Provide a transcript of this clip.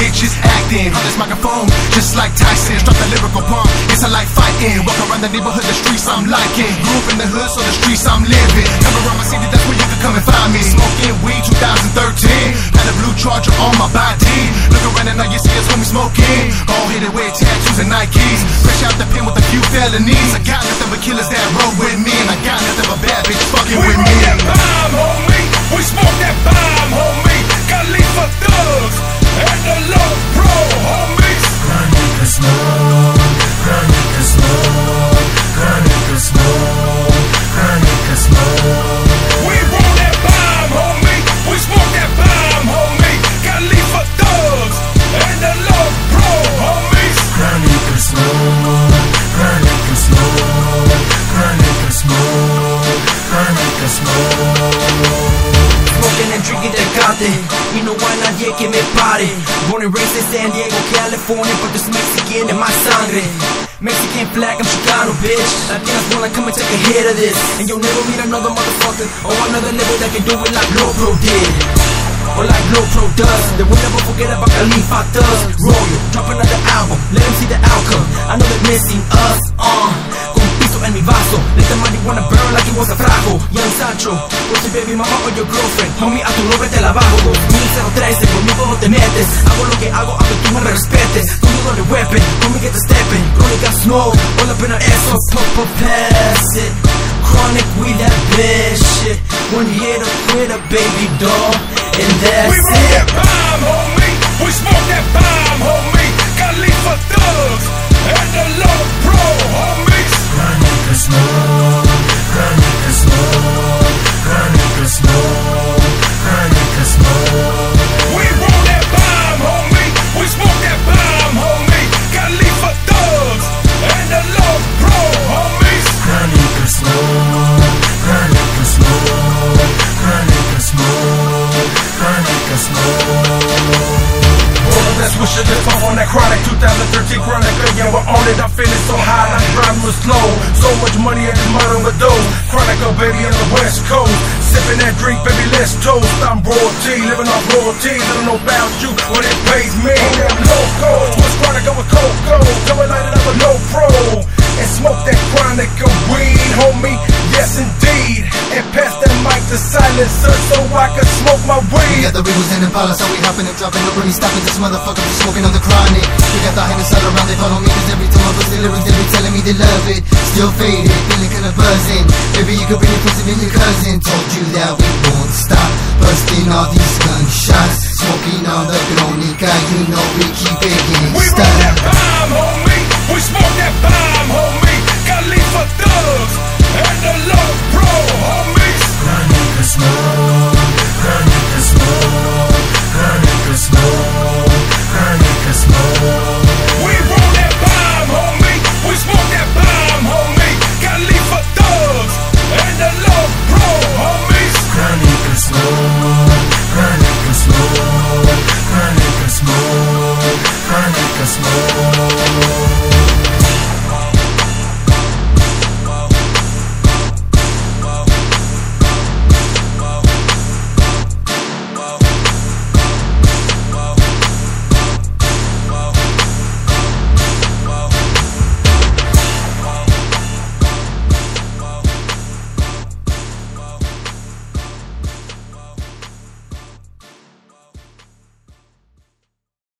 bitches acting on this microphone, just like Tyson. Drop the lyrical bomb, it's a life fighting. Walk around the neighborhood, the streets I'm liking. Grew up in the hood, so the streets I'm living. Come around my city, that's where you can come and find me. Smoking weed 2013, had a blue charger on my body. Look around and all you see is homies smoking. All headed with tattoos and Nikes. Fresh out the pen with a few felonies. I got nothing but killers that roll with me, and I got nothing but bad bitch fucking with me. Tecate Y no hay nadie que me pare Born and raised in San Diego, California But this Mexican in my sangre. Mexican flag, I'm Chicano, bitch. Latinas wanna come and take a hit of this. And you'll never meet another motherfucker Or another nigga that can do it like Lil Pro did. Or like Lil Pro does. They will never forget about Califa does. Royal, drop another album. Let them see the outcome. I know they're missing us, Sancho, with your baby mama or your girlfriend. Homie, a tu novia te la bajo. 2013, conmigo no te metes. Hago lo que hago, aunque tú no me respetes. Conmigo de weapon, homie get the stepping Chronic smoke, all up in her ass So pop up, pass it Chronic, we that bitch shit. One hit or quitter, baby doll And that's We roll it. that bomb, homie. We smoke that bomb, of swisher that's off on that chronic. 2013 chronic Yeah, we're on it, I'm feeling so high, I'm driving real slow. So much money in this mud overdose Chronic, oh baby, on the west coast. Sipping that drink, baby, let's toast. I'm royalty, living off royalties I don't know about you, but it pays me. I'm loco, what's chronic, I'm with Coco to silencer So I can smoke my We weed got the Regals and Impalas, so we hopping and dropping, nobody stopping. This motherfucker be smoking on the chronic. We got the highness all around, they follow me, cause every time I bust the lyrics, they be telling me they love it. Still faded, feeling kinda buzzing. Maybe you could bring your pussy and your cousin. Told you that we won't stop. Busting all these gunshots. Smoking on the Chronica, you know we keep it We roll